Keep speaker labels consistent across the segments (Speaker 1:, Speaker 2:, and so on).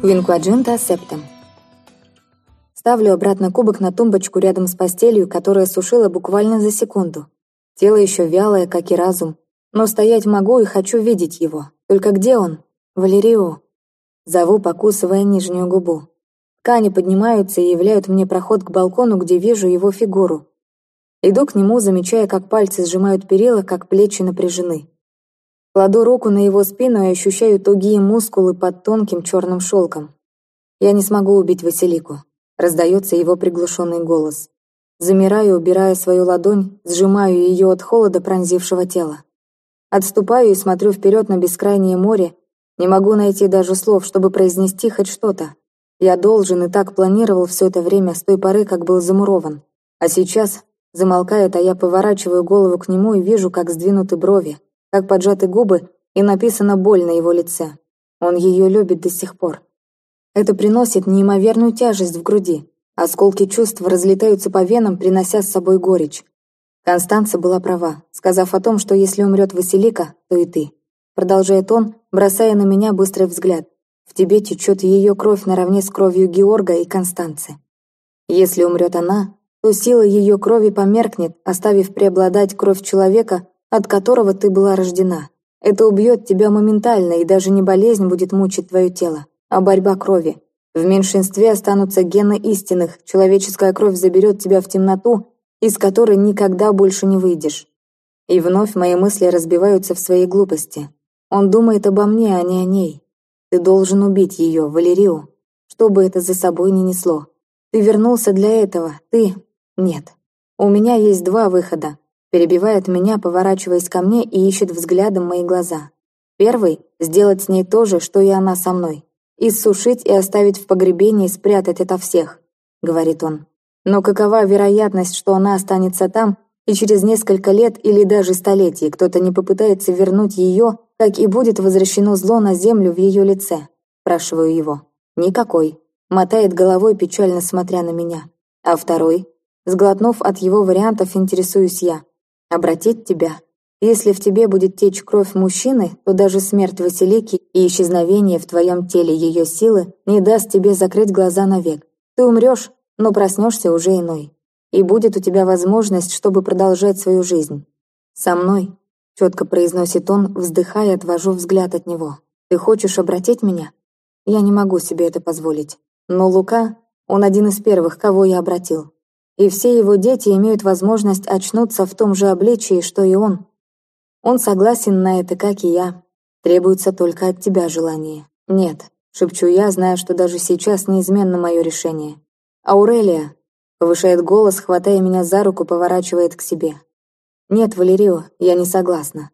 Speaker 1: Винкваджинта септем. Ставлю обратно кубок на тумбочку рядом с постелью, которая сушила буквально за секунду. Тело еще вялое, как и разум. Но стоять могу и хочу видеть его. Только где он? Валерио. Зову, покусывая нижнюю губу. Ткани поднимаются и являют мне проход к балкону, где вижу его фигуру. Иду к нему, замечая, как пальцы сжимают перила, как плечи напряжены. Кладу руку на его спину и ощущаю тугие мускулы под тонким черным шелком. «Я не смогу убить Василику», — раздается его приглушенный голос. Замираю, убирая свою ладонь, сжимаю ее от холода пронзившего тела. Отступаю и смотрю вперед на бескрайнее море. Не могу найти даже слов, чтобы произнести хоть что-то. Я должен и так планировал все это время с той поры, как был замурован. А сейчас замолкает, а я поворачиваю голову к нему и вижу, как сдвинуты брови, как поджаты губы и написано боль на его лице. Он ее любит до сих пор. Это приносит неимоверную тяжесть в груди. Осколки чувств разлетаются по венам, принося с собой горечь. Констанца была права, сказав о том, что если умрет Василика, то и ты. Продолжает он, бросая на меня быстрый взгляд. В тебе течет ее кровь наравне с кровью Георга и Констанцы. Если умрет она, то сила ее крови померкнет, оставив преобладать кровь человека, от которого ты была рождена. Это убьет тебя моментально, и даже не болезнь будет мучить твое тело, а борьба крови. В меньшинстве останутся гены истинных, человеческая кровь заберет тебя в темноту, из которой никогда больше не выйдешь. И вновь мои мысли разбиваются в своей глупости. Он думает обо мне, а не о ней. Ты должен убить ее, Валерию, что бы это за собой ни несло. Ты вернулся для этого, ты... Нет. У меня есть два выхода. Перебивает меня, поворачиваясь ко мне и ищет взглядом мои глаза. Первый – сделать с ней то же, что и она со мной. Иссушить и оставить в погребении, спрятать это всех, говорит он. Но какова вероятность, что она останется там, и через несколько лет или даже столетий кто-то не попытается вернуть ее, как и будет возвращено зло на землю в ее лице? Спрашиваю его. Никакой. Мотает головой, печально смотря на меня. А второй? Сглотнув от его вариантов, интересуюсь я обратить тебя. Если в тебе будет течь кровь мужчины, то даже смерть Василики и исчезновение в твоем теле ее силы не даст тебе закрыть глаза навек. Ты умрешь, но проснешься уже иной. И будет у тебя возможность, чтобы продолжать свою жизнь. Со мной, четко произносит он, вздыхая, отвожу взгляд от него. Ты хочешь обратить меня? Я не могу себе это позволить. Но Лука, он один из первых, кого я обратил и все его дети имеют возможность очнуться в том же обличии, что и он. Он согласен на это, как и я. Требуется только от тебя желание. Нет, шепчу я, зная, что даже сейчас неизменно мое решение. Аурелия, повышает голос, хватая меня за руку, поворачивает к себе. Нет, Валерио, я не согласна.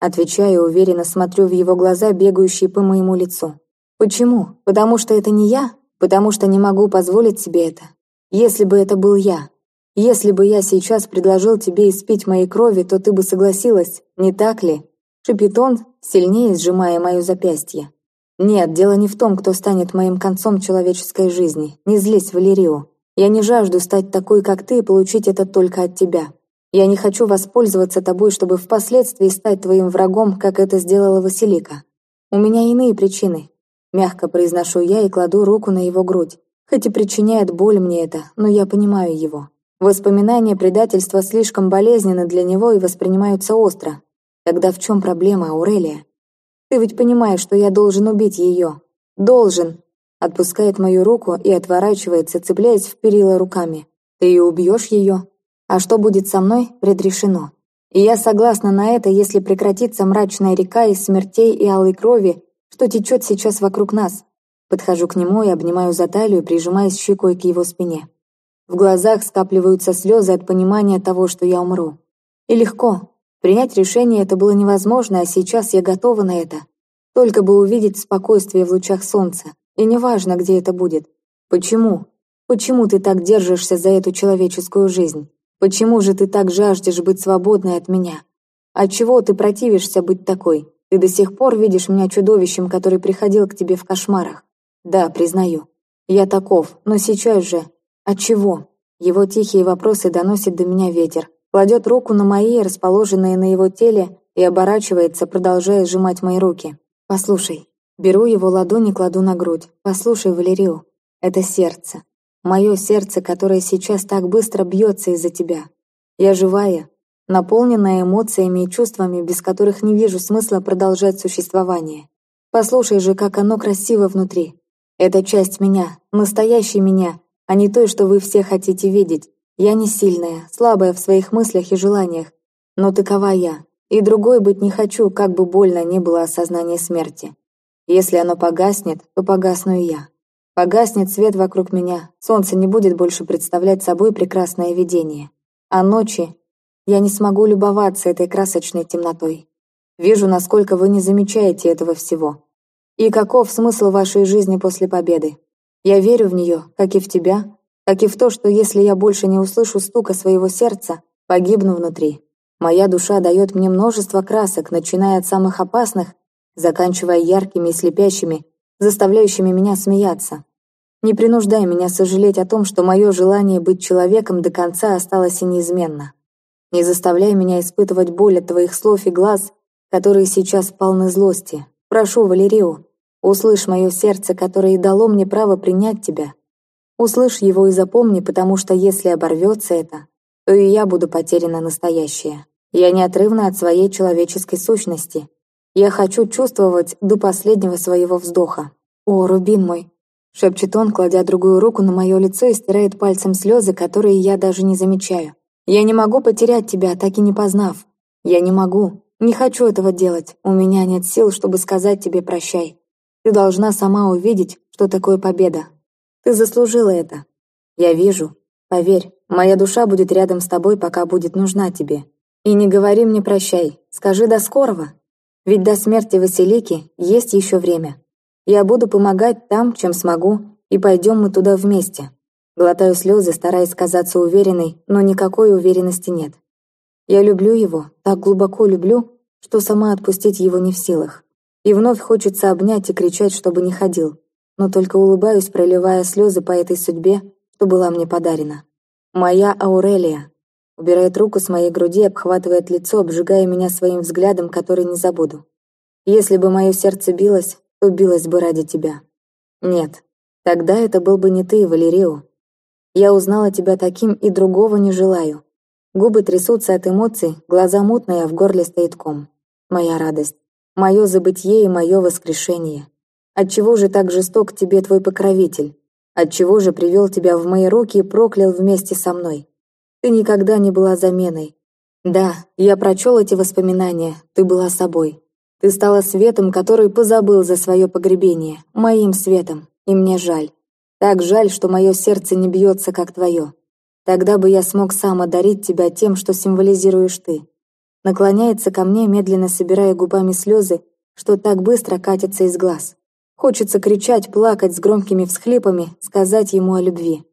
Speaker 1: Отвечаю, уверенно смотрю в его глаза, бегающие по моему лицу. Почему? Потому что это не я? Потому что не могу позволить себе это? Если бы это был я, если бы я сейчас предложил тебе испить моей крови, то ты бы согласилась, не так ли?» Шипит он, сильнее сжимая мое запястье. «Нет, дело не в том, кто станет моим концом человеческой жизни. Не злись, Валерио. Я не жажду стать такой, как ты, и получить это только от тебя. Я не хочу воспользоваться тобой, чтобы впоследствии стать твоим врагом, как это сделала Василика. У меня иные причины». Мягко произношу я и кладу руку на его грудь. Хоть и причиняет боль мне это, но я понимаю его. Воспоминания предательства слишком болезненны для него и воспринимаются остро. Тогда в чем проблема, Аурелия? Ты ведь понимаешь, что я должен убить ее. Должен. Отпускает мою руку и отворачивается, цепляясь в перила руками. Ты и убьешь ее. А что будет со мной, предрешено. И я согласна на это, если прекратится мрачная река из смертей и алой крови, что течет сейчас вокруг нас. Подхожу к нему и обнимаю за талию, прижимаясь щекой к его спине. В глазах скапливаются слезы от понимания того, что я умру. И легко. Принять решение это было невозможно, а сейчас я готова на это. Только бы увидеть спокойствие в лучах солнца. И неважно, где это будет. Почему? Почему ты так держишься за эту человеческую жизнь? Почему же ты так жаждешь быть свободной от меня? Отчего ты противишься быть такой? Ты до сих пор видишь меня чудовищем, который приходил к тебе в кошмарах. Да, признаю. Я таков, но сейчас же... От чего? Его тихие вопросы доносит до меня ветер. Кладет руку на мои, расположенные на его теле, и оборачивается, продолжая сжимать мои руки. «Послушай, Беру его ладони, кладу на грудь. «Послушай, Валерию, это сердце. Мое сердце, которое сейчас так быстро бьется из-за тебя. Я живая, наполненная эмоциями и чувствами, без которых не вижу смысла продолжать существование. Послушай же, как оно красиво внутри. Это часть меня, настоящий меня, а не той, что вы все хотите видеть. Я не сильная, слабая в своих мыслях и желаниях, но такова я. И другой быть не хочу, как бы больно ни было осознание смерти. Если оно погаснет, то погасну и я. Погаснет свет вокруг меня, солнце не будет больше представлять собой прекрасное видение. А ночи я не смогу любоваться этой красочной темнотой. Вижу, насколько вы не замечаете этого всего. И каков смысл вашей жизни после победы? Я верю в нее, как и в тебя, как и в то, что если я больше не услышу стука своего сердца, погибну внутри. Моя душа дает мне множество красок, начиная от самых опасных, заканчивая яркими и слепящими, заставляющими меня смеяться. Не принуждай меня сожалеть о том, что мое желание быть человеком до конца осталось и неизменно. Не заставляй меня испытывать боль от твоих слов и глаз, которые сейчас полны злости. Прошу, Валерию, услышь мое сердце, которое и дало мне право принять тебя. Услышь его и запомни, потому что если оборвется это, то и я буду потеряна настоящее. Я неотрывна от своей человеческой сущности. Я хочу чувствовать до последнего своего вздоха. «О, Рубин мой!» — шепчет он, кладя другую руку на мое лицо и стирает пальцем слезы, которые я даже не замечаю. «Я не могу потерять тебя, так и не познав. Я не могу. Не хочу этого делать. У меня нет сил, чтобы сказать тебе прощай. Ты должна сама увидеть, что такое победа. Ты заслужила это. Я вижу. Поверь, Моя душа будет рядом с тобой, пока будет нужна тебе. И не говори мне прощай, скажи до скорого. Ведь до смерти Василики есть еще время. Я буду помогать там, чем смогу, и пойдем мы туда вместе. Глотаю слезы, стараясь казаться уверенной, но никакой уверенности нет. Я люблю его, так глубоко люблю, что сама отпустить его не в силах. И вновь хочется обнять и кричать, чтобы не ходил. Но только улыбаюсь, проливая слезы по этой судьбе, что была мне подарена. «Моя Аурелия!» Убирает руку с моей груди, обхватывает лицо, обжигая меня своим взглядом, который не забуду. «Если бы мое сердце билось, то билось бы ради тебя». «Нет, тогда это был бы не ты, Валерио. Я узнала тебя таким и другого не желаю. Губы трясутся от эмоций, глаза мутные, а в горле стоит ком. Моя радость, мое забытье и мое воскрешение. Отчего же так жесток тебе твой покровитель? Отчего же привел тебя в мои руки и проклял вместе со мной? Ты никогда не была заменой. Да, я прочел эти воспоминания, ты была собой. Ты стала светом, который позабыл за свое погребение, моим светом, и мне жаль. Так жаль, что мое сердце не бьется, как твое. Тогда бы я смог сам одарить тебя тем, что символизируешь ты. Наклоняется ко мне, медленно собирая губами слезы, что так быстро катятся из глаз. Хочется кричать, плакать с громкими всхлипами, сказать ему о любви.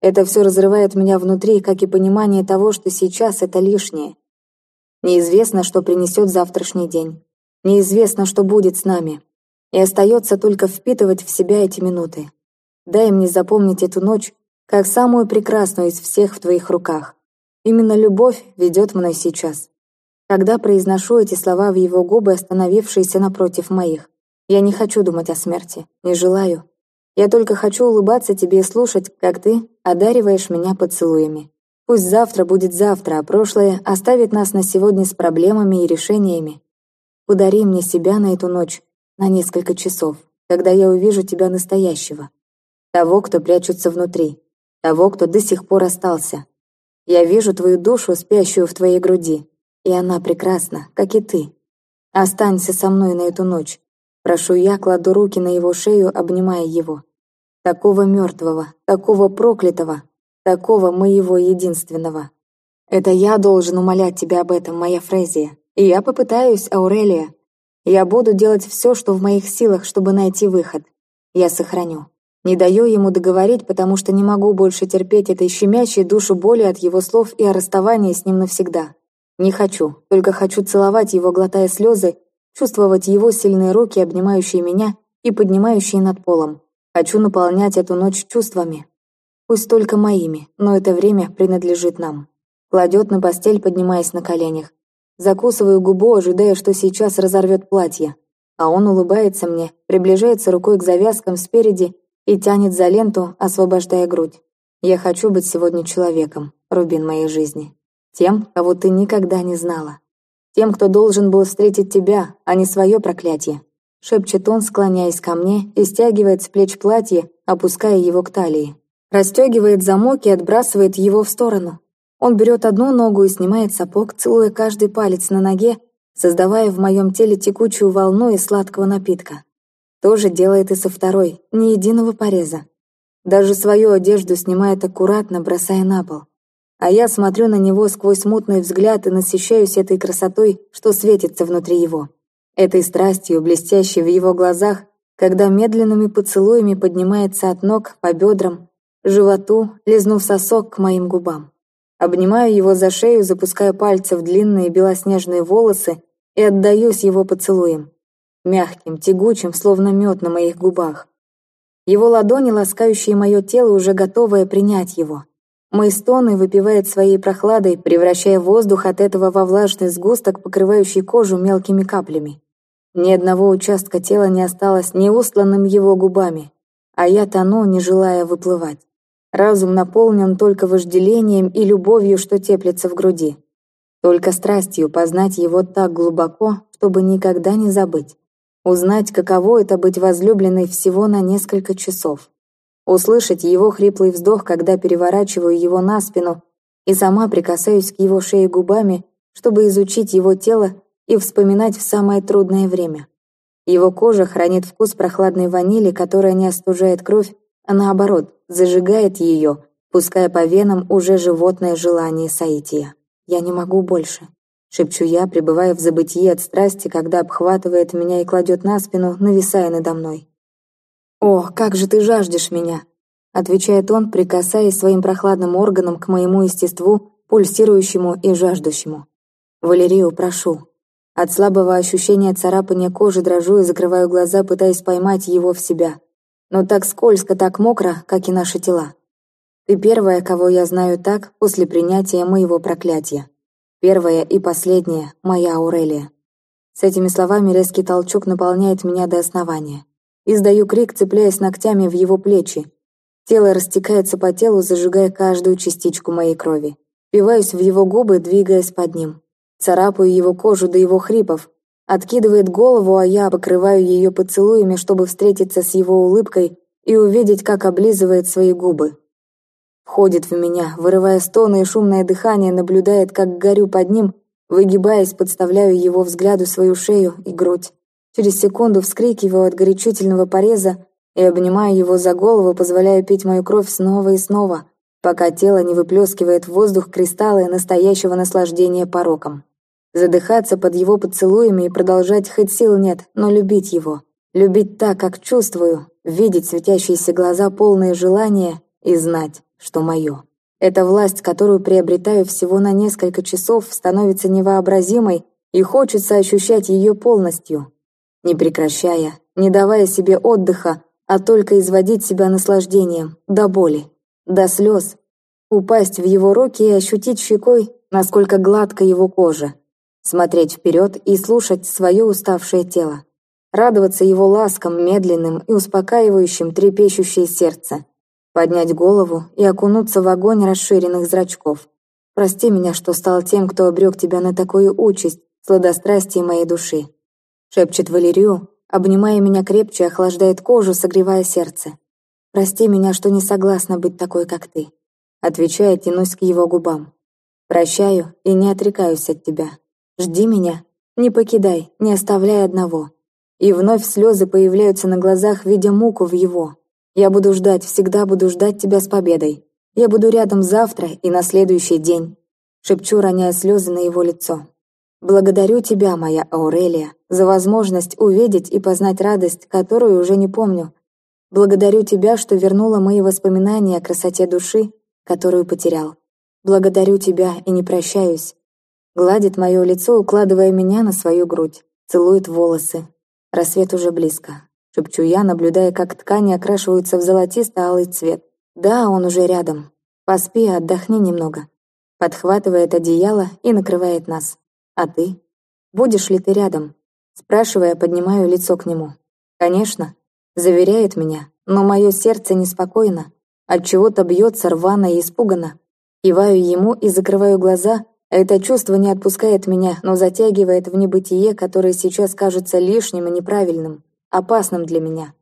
Speaker 1: Это все разрывает меня внутри, как и понимание того, что сейчас это лишнее. Неизвестно, что принесет завтрашний день. Неизвестно, что будет с нами. И остается только впитывать в себя эти минуты. Дай мне запомнить эту ночь, как самую прекрасную из всех в твоих руках. Именно любовь ведет мной сейчас. Когда произношу эти слова в его губы, остановившиеся напротив моих. Я не хочу думать о смерти, не желаю. Я только хочу улыбаться тебе и слушать, как ты одариваешь меня поцелуями. Пусть завтра будет завтра, а прошлое оставит нас на сегодня с проблемами и решениями. Подари мне себя на эту ночь, на несколько часов, когда я увижу тебя настоящего. Того, кто прячется внутри, того, кто до сих пор остался. Я вижу твою душу, спящую в твоей груди, и она прекрасна, как и ты. Останься со мной на эту ночь, Прошу я, кладу руки на его шею, обнимая его. Такого мертвого, такого проклятого, такого моего единственного. Это я должен умолять тебя об этом, моя Фрезия. И я попытаюсь, Аурелия. Я буду делать все, что в моих силах, чтобы найти выход. Я сохраню. Не даю ему договорить, потому что не могу больше терпеть этой щемящей душу боли от его слов и о расставании с ним навсегда. Не хочу, только хочу целовать его, глотая слезы, чувствовать его сильные руки, обнимающие меня и поднимающие над полом. Хочу наполнять эту ночь чувствами. Пусть только моими, но это время принадлежит нам. Кладет на постель, поднимаясь на коленях. Закусываю губу, ожидая, что сейчас разорвет платье. а он улыбается мне, приближается рукой к завязкам спереди и тянет за ленту, освобождая грудь. Я хочу быть сегодня человеком, рубин моей жизни. Тем, кого ты никогда не знала. Тем, кто должен был встретить тебя, а не свое проклятие. Шепчет он, склоняясь ко мне и стягивает с плеч платье, опуская его к талии. Растегивает замок и отбрасывает его в сторону. Он берет одну ногу и снимает сапог, целуя каждый палец на ноге, создавая в моем теле текучую волну из сладкого напитка. Тоже делает и со второй, ни единого пореза. Даже свою одежду снимает аккуратно, бросая на пол. А я смотрю на него сквозь мутный взгляд и насыщаюсь этой красотой, что светится внутри его. Этой страстью, блестящей в его глазах, когда медленными поцелуями поднимается от ног по бедрам, животу, лизнув сосок к моим губам. Обнимаю его за шею, запуская пальцы в длинные белоснежные волосы и отдаюсь его поцелуем. Мягким, тягучим, словно мед на моих губах. Его ладони, ласкающие мое тело, уже готовые принять его. Мои стоны выпивает своей прохладой, превращая воздух от этого во влажный сгусток, покрывающий кожу мелкими каплями. Ни одного участка тела не осталось не устланным его губами, а я тону, не желая выплывать. Разум наполнен только вожделением и любовью, что теплится в груди. Только страстью познать его так глубоко, чтобы никогда не забыть. Узнать, каково это быть возлюбленной всего на несколько часов. Услышать его хриплый вздох, когда переворачиваю его на спину и сама прикасаюсь к его шее губами, чтобы изучить его тело и вспоминать в самое трудное время. Его кожа хранит вкус прохладной ванили, которая не остужает кровь, а наоборот, зажигает ее, пуская по венам уже животное желание Саития. «Я не могу больше», — шепчу я, пребывая в забытии от страсти, когда обхватывает меня и кладет на спину, нависая надо мной. «О, как же ты жаждешь меня!» — отвечает он, прикасаясь своим прохладным органом к моему естеству, пульсирующему и жаждущему. «Валерию, прошу». От слабого ощущения царапания кожи дрожу и закрываю глаза, пытаясь поймать его в себя но так скользко, так мокро, как и наши тела. Ты первая, кого я знаю так после принятия моего проклятия. Первая и последняя, моя Аурелия. С этими словами резкий толчок наполняет меня до основания. Издаю крик, цепляясь ногтями в его плечи. Тело растекается по телу, зажигая каждую частичку моей крови. Впиваюсь в его губы, двигаясь под ним. Царапаю его кожу до его хрипов, Откидывает голову, а я покрываю ее поцелуями, чтобы встретиться с его улыбкой и увидеть, как облизывает свои губы. Входит в меня, вырывая стоны и шумное дыхание, наблюдает, как горю под ним, выгибаясь, подставляю его взгляду свою шею и грудь. Через секунду вскрикиваю от горячительного пореза и обнимаю его за голову, позволяя пить мою кровь снова и снова, пока тело не выплескивает в воздух кристаллы настоящего наслаждения пороком. Задыхаться под его поцелуями и продолжать хоть сил нет, но любить его. Любить так, как чувствую, видеть светящиеся глаза, полные желания и знать, что мое. Эта власть, которую приобретаю всего на несколько часов, становится невообразимой и хочется ощущать ее полностью. Не прекращая, не давая себе отдыха, а только изводить себя наслаждением, до боли, до слез. Упасть в его руки и ощутить щекой, насколько гладка его кожа, смотреть вперед и слушать свое уставшее тело, радоваться его ласкам, медленным и успокаивающим трепещущее сердце, поднять голову и окунуться в огонь расширенных зрачков. Прости меня, что стал тем, кто обрек тебя на такую участь, сладострастие моей души. Шепчет Валерию, обнимая меня крепче, охлаждает кожу, согревая сердце. Прости меня, что не согласна быть такой, как ты. Отвечая, тянусь к его губам. Прощаю и не отрекаюсь от тебя. Жди меня, не покидай, не оставляй одного. И вновь слезы появляются на глазах, видя муку в его. Я буду ждать, всегда буду ждать тебя с победой. Я буду рядом завтра и на следующий день. Шепчу, роняя слезы на его лицо. Благодарю тебя, моя Аурелия, за возможность увидеть и познать радость, которую уже не помню. Благодарю тебя, что вернула мои воспоминания о красоте души, которую потерял. Благодарю тебя и не прощаюсь. Гладит мое лицо, укладывая меня на свою грудь. Целует волосы. Рассвет уже близко. Шепчу я, наблюдая, как ткани окрашиваются в золотисто-алый цвет. Да, он уже рядом. Поспи, отдохни немного. Подхватывает одеяло и накрывает нас. А ты? Будешь ли ты рядом? Спрашивая, поднимаю лицо к нему. «Конечно», — заверяет меня, но мое сердце неспокойно, от чего то бьется рвано и испуганно. Киваю ему и закрываю глаза, это чувство не отпускает меня, но затягивает в небытие, которое сейчас кажется лишним и неправильным, опасным для меня.